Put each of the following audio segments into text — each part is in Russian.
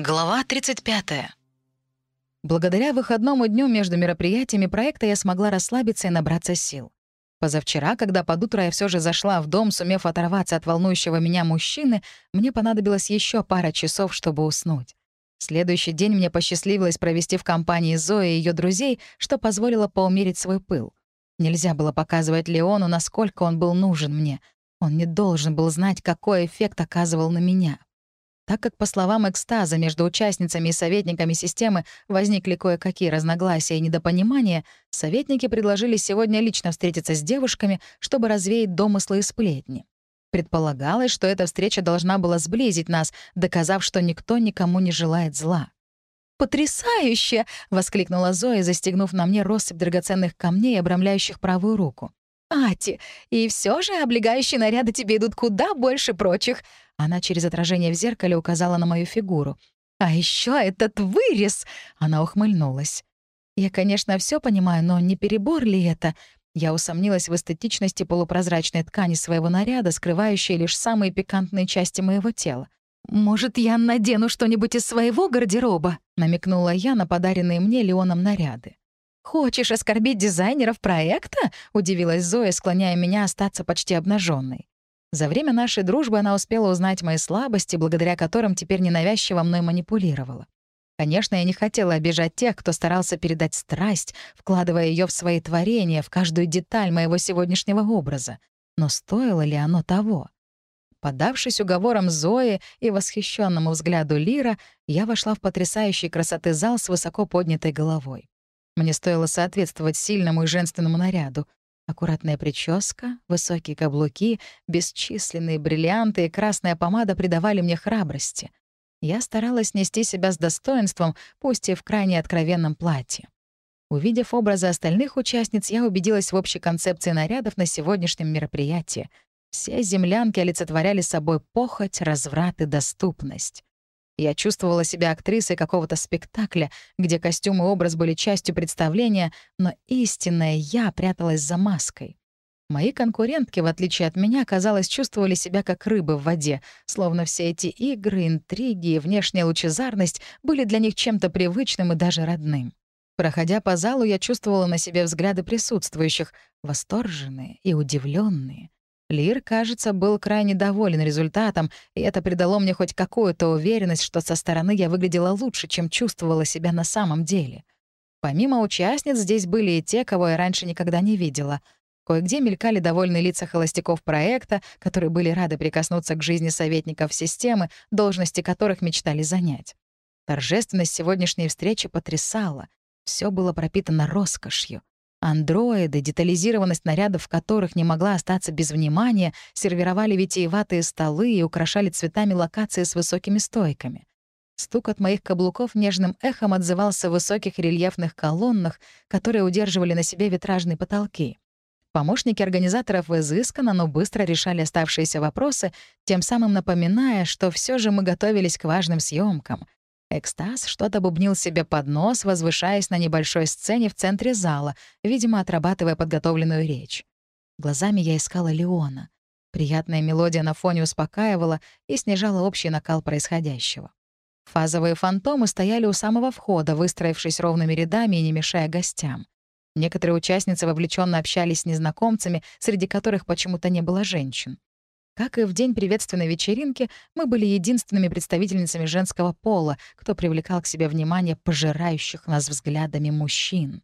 Глава 35. Благодаря выходному дню между мероприятиями проекта я смогла расслабиться и набраться сил. Позавчера, когда под утро я все же зашла в дом, сумев оторваться от волнующего меня мужчины, мне понадобилось еще пара часов, чтобы уснуть. Следующий день мне посчастливилось провести в компании Зои и ее друзей, что позволило поумерить свой пыл. Нельзя было показывать Леону, насколько он был нужен мне. Он не должен был знать, какой эффект оказывал на меня. Так как, по словам экстаза, между участницами и советниками системы возникли кое-какие разногласия и недопонимания, советники предложили сегодня лично встретиться с девушками, чтобы развеять домыслы и сплетни. Предполагалось, что эта встреча должна была сблизить нас, доказав, что никто никому не желает зла. «Потрясающе!» — воскликнула Зоя, застегнув на мне россыпь драгоценных камней, обрамляющих правую руку. «Ати, и все же облегающие наряды тебе идут куда больше прочих». Она через отражение в зеркале указала на мою фигуру. «А еще этот вырез!» — она ухмыльнулась. «Я, конечно, все понимаю, но не перебор ли это?» Я усомнилась в эстетичности полупрозрачной ткани своего наряда, скрывающей лишь самые пикантные части моего тела. «Может, я надену что-нибудь из своего гардероба?» — намекнула я на подаренные мне Леоном наряды. «Хочешь оскорбить дизайнеров проекта?» — удивилась Зоя, склоняя меня остаться почти обнаженной. За время нашей дружбы она успела узнать мои слабости, благодаря которым теперь ненавязчиво мной манипулировала. Конечно, я не хотела обижать тех, кто старался передать страсть, вкладывая ее в свои творения, в каждую деталь моего сегодняшнего образа. Но стоило ли оно того? Подавшись уговорам Зои и восхищенному взгляду Лира, я вошла в потрясающей красоты зал с высоко поднятой головой. Мне стоило соответствовать сильному и женственному наряду. Аккуратная прическа, высокие каблуки, бесчисленные бриллианты и красная помада придавали мне храбрости. Я старалась нести себя с достоинством, пусть и в крайне откровенном платье. Увидев образы остальных участниц, я убедилась в общей концепции нарядов на сегодняшнем мероприятии. Все землянки олицетворяли собой похоть, разврат и доступность. Я чувствовала себя актрисой какого-то спектакля, где костюм и образ были частью представления, но истинное «я» пряталась за маской. Мои конкурентки, в отличие от меня, казалось, чувствовали себя как рыбы в воде, словно все эти игры, интриги и внешняя лучезарность были для них чем-то привычным и даже родным. Проходя по залу, я чувствовала на себе взгляды присутствующих, восторженные и удивленные. Лир, кажется, был крайне доволен результатом, и это придало мне хоть какую-то уверенность, что со стороны я выглядела лучше, чем чувствовала себя на самом деле. Помимо участниц здесь были и те, кого я раньше никогда не видела. Кое-где мелькали довольные лица холостяков проекта, которые были рады прикоснуться к жизни советников системы, должности которых мечтали занять. Торжественность сегодняшней встречи потрясала. Все было пропитано роскошью. Андроиды, детализированность нарядов которых не могла остаться без внимания, сервировали витиеватые столы и украшали цветами локации с высокими стойками. Стук от моих каблуков нежным эхом отзывался в высоких рельефных колоннах, которые удерживали на себе витражные потолки. Помощники организаторов изысканно, но быстро решали оставшиеся вопросы, тем самым напоминая, что все же мы готовились к важным съемкам — Экстаз что-то бубнил себе под нос, возвышаясь на небольшой сцене в центре зала, видимо, отрабатывая подготовленную речь. Глазами я искала Леона. Приятная мелодия на фоне успокаивала и снижала общий накал происходящего. Фазовые фантомы стояли у самого входа, выстроившись ровными рядами и не мешая гостям. Некоторые участницы вовлеченно общались с незнакомцами, среди которых почему-то не было женщин. Как и в день приветственной вечеринки, мы были единственными представительницами женского пола, кто привлекал к себе внимание пожирающих нас взглядами мужчин.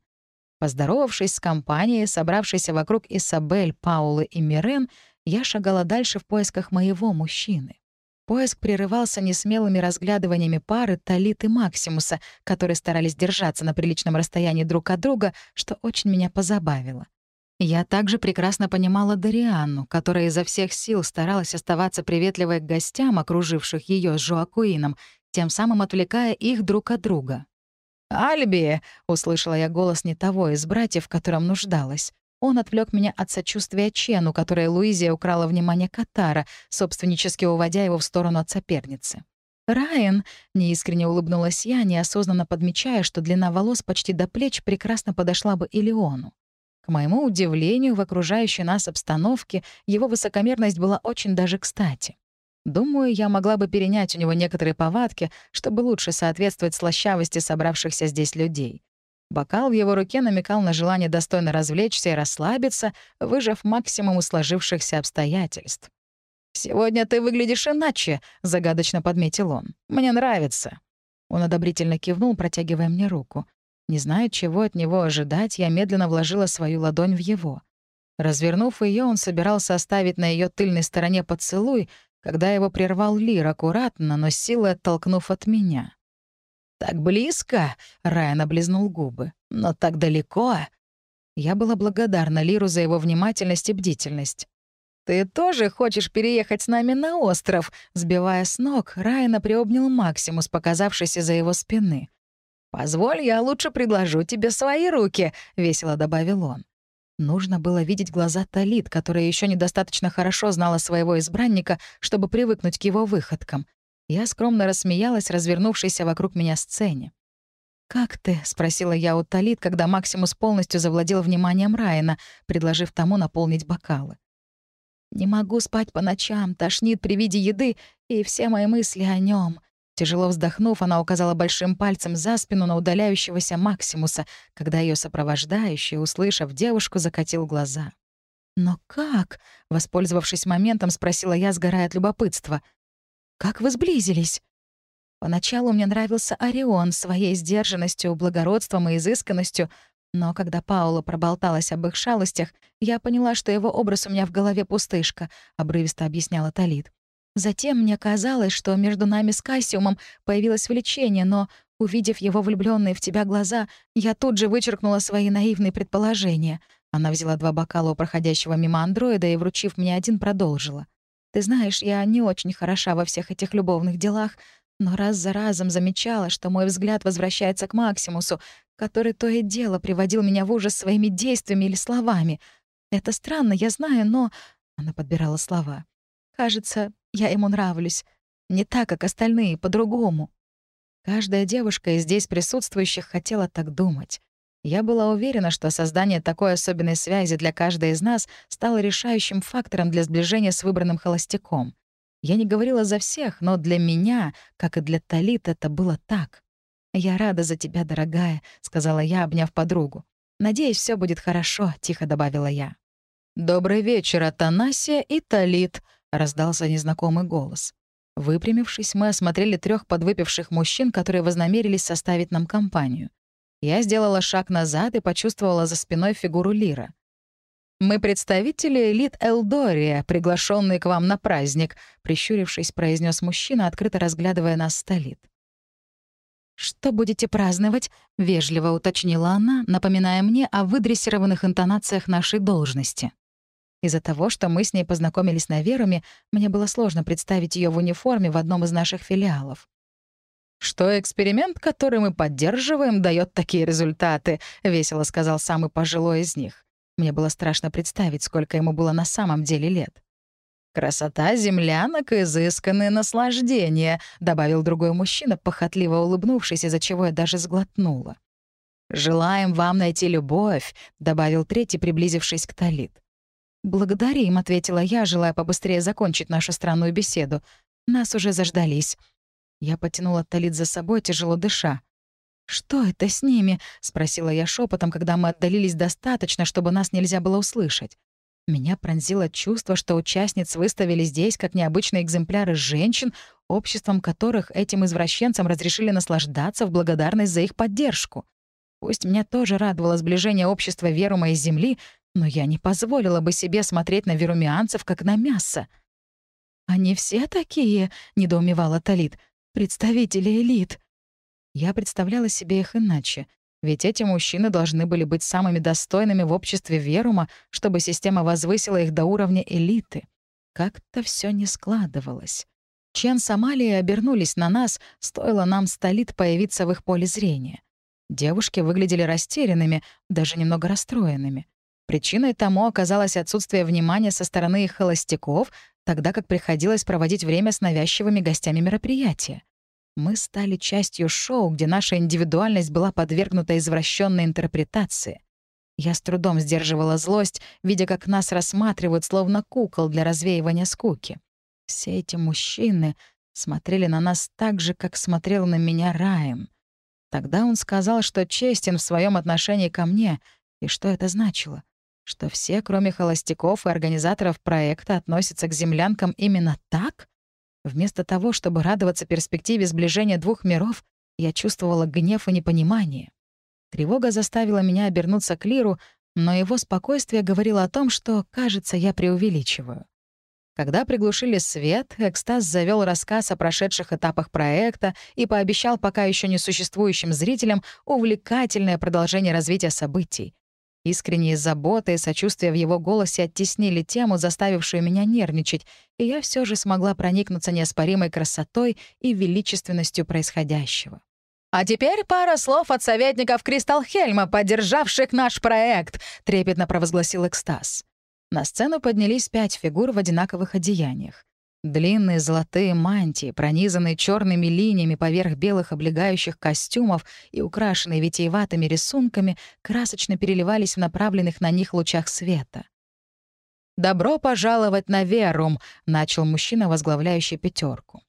Поздоровавшись с компанией, собравшейся вокруг Исабель, Паулы и Мирен, я шагала дальше в поисках моего мужчины. Поиск прерывался несмелыми разглядываниями пары Талит и Максимуса, которые старались держаться на приличном расстоянии друг от друга, что очень меня позабавило. Я также прекрасно понимала Дарианну, которая изо всех сил старалась оставаться приветливой к гостям, окруживших ее с Жоакуином, тем самым отвлекая их друг от друга. «Альби!» — услышала я голос не того из братьев, в котором нуждалась. Он отвлек меня от сочувствия Чену, которое Луизия украла внимание Катара, собственнически уводя его в сторону от соперницы. «Райан!» — неискренне улыбнулась я, неосознанно подмечая, что длина волос почти до плеч прекрасно подошла бы и Леону. К моему удивлению, в окружающей нас обстановке его высокомерность была очень даже кстати. Думаю, я могла бы перенять у него некоторые повадки, чтобы лучше соответствовать слащавости собравшихся здесь людей. Бокал в его руке намекал на желание достойно развлечься и расслабиться, выжав максимум из сложившихся обстоятельств. «Сегодня ты выглядишь иначе», — загадочно подметил он. «Мне нравится». Он одобрительно кивнул, протягивая мне руку. Не зная, чего от него ожидать, я медленно вложила свою ладонь в его. Развернув ее, он собирался оставить на ее тыльной стороне поцелуй, когда его прервал Лир аккуратно, но силой оттолкнув от меня. «Так близко!» — Райан облизнул губы. «Но так далеко!» Я была благодарна Лиру за его внимательность и бдительность. «Ты тоже хочешь переехать с нами на остров?» Сбивая с ног, Райана приобнял Максимус, показавшийся за его спины. «Позволь, я лучше предложу тебе свои руки», — весело добавил он. Нужно было видеть глаза Талит, которая еще недостаточно хорошо знала своего избранника, чтобы привыкнуть к его выходкам. Я скромно рассмеялась, развернувшейся вокруг меня сцене. «Как ты?» — спросила я у Талит, когда Максимус полностью завладел вниманием Райана, предложив тому наполнить бокалы. «Не могу спать по ночам, тошнит при виде еды, и все мои мысли о нем. Тяжело вздохнув, она указала большим пальцем за спину на удаляющегося Максимуса, когда ее сопровождающий, услышав девушку, закатил глаза. «Но как?» — воспользовавшись моментом, спросила я, сгорая от любопытства. «Как вы сблизились?» Поначалу мне нравился Орион своей сдержанностью, благородством и изысканностью, но когда Паула проболталась об их шалостях, я поняла, что его образ у меня в голове пустышка, — обрывисто объясняла Талит. Затем мне казалось, что между нами с Кассиумом появилось влечение, но, увидев его влюбленные в тебя глаза, я тут же вычеркнула свои наивные предположения. Она взяла два бокала у проходящего мимо андроида и, вручив мне один, продолжила. «Ты знаешь, я не очень хороша во всех этих любовных делах, но раз за разом замечала, что мой взгляд возвращается к Максимусу, который то и дело приводил меня в ужас своими действиями или словами. Это странно, я знаю, но...» Она подбирала слова. «Кажется, я ему нравлюсь. Не так, как остальные, по-другому. Каждая девушка из здесь присутствующих хотела так думать. Я была уверена, что создание такой особенной связи для каждой из нас стало решающим фактором для сближения с выбранным холостяком. Я не говорила за всех, но для меня, как и для Талит, это было так. «Я рада за тебя, дорогая», — сказала я, обняв подругу. «Надеюсь, все будет хорошо», — тихо добавила я. «Добрый вечер, Атанасия и Талит», раздался незнакомый голос. Выпрямившись, мы осмотрели трех подвыпивших мужчин, которые вознамерились составить нам компанию. Я сделала шаг назад и почувствовала за спиной фигуру Лира. «Мы представители элит Элдория, приглашенные к вам на праздник», прищурившись, произнес мужчина, открыто разглядывая нас столит. «Что будете праздновать?» — вежливо уточнила она, напоминая мне о выдрессированных интонациях нашей должности. Из-за того, что мы с ней познакомились на Веруме, мне было сложно представить ее в униформе в одном из наших филиалов. «Что эксперимент, который мы поддерживаем, дает такие результаты», — весело сказал самый пожилой из них. Мне было страшно представить, сколько ему было на самом деле лет. «Красота землянок — изысканное наслаждение», — добавил другой мужчина, похотливо улыбнувшись, из-за чего я даже сглотнула. «Желаем вам найти любовь», — добавил третий, приблизившись к Талит. «Благодарим», — ответила я, желая побыстрее закончить нашу странную беседу. «Нас уже заждались». Я потянула Талит за собой, тяжело дыша. «Что это с ними?» — спросила я шепотом, когда мы отдалились достаточно, чтобы нас нельзя было услышать. Меня пронзило чувство, что участниц выставили здесь как необычные экземпляры женщин, обществом которых этим извращенцам разрешили наслаждаться в благодарность за их поддержку. Пусть меня тоже радовало сближение общества Верума и Земли, но я не позволила бы себе смотреть на верумианцев, как на мясо. «Они все такие?» — недоумевала Талит. «Представители элит». Я представляла себе их иначе. Ведь эти мужчины должны были быть самыми достойными в обществе Верума, чтобы система возвысила их до уровня элиты. Как-то все не складывалось. Чен с Амалией обернулись на нас, стоило нам столит появиться в их поле зрения. Девушки выглядели растерянными, даже немного расстроенными. Причиной тому оказалось отсутствие внимания со стороны их холостяков, тогда как приходилось проводить время с навязчивыми гостями мероприятия. Мы стали частью шоу, где наша индивидуальность была подвергнута извращенной интерпретации. Я с трудом сдерживала злость, видя, как нас рассматривают словно кукол для развеивания скуки. Все эти мужчины смотрели на нас так же, как смотрел на меня Райан. Тогда он сказал, что честен в своем отношении ко мне, и что это значило? Что все, кроме холостяков и организаторов проекта, относятся к землянкам именно так? Вместо того, чтобы радоваться перспективе сближения двух миров, я чувствовала гнев и непонимание. Тревога заставила меня обернуться к Лиру, но его спокойствие говорило о том, что, кажется, я преувеличиваю. Когда приглушили свет, Экстаз завел рассказ о прошедших этапах проекта и пообещал пока еще не существующим зрителям увлекательное продолжение развития событий. Искренние заботы и сочувствие в его голосе оттеснили тему, заставившую меня нервничать, и я все же смогла проникнуться неоспоримой красотой и величественностью происходящего. «А теперь пара слов от советников Кристалхельма, поддержавших наш проект», — трепетно провозгласил экстаз. На сцену поднялись пять фигур в одинаковых одеяниях. Длинные золотые мантии, пронизанные черными линиями поверх белых облегающих костюмов и украшенные витиеватыми рисунками, красочно переливались в направленных на них лучах света. «Добро пожаловать на Верум», — начал мужчина, возглавляющий пятерку.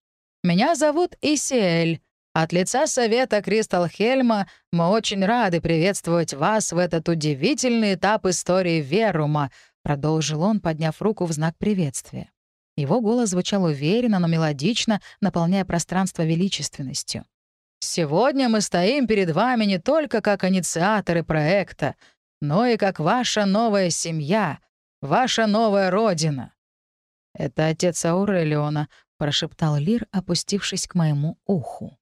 «Меня зовут Исиэль. От лица Совета Кристал Хельма мы очень рады приветствовать вас в этот удивительный этап истории Верума», — продолжил он, подняв руку в знак приветствия. Его голос звучал уверенно, но мелодично, наполняя пространство величественностью. «Сегодня мы стоим перед вами не только как инициаторы проекта, но и как ваша новая семья, ваша новая родина». «Это отец Аурелиона», — прошептал Лир, опустившись к моему уху.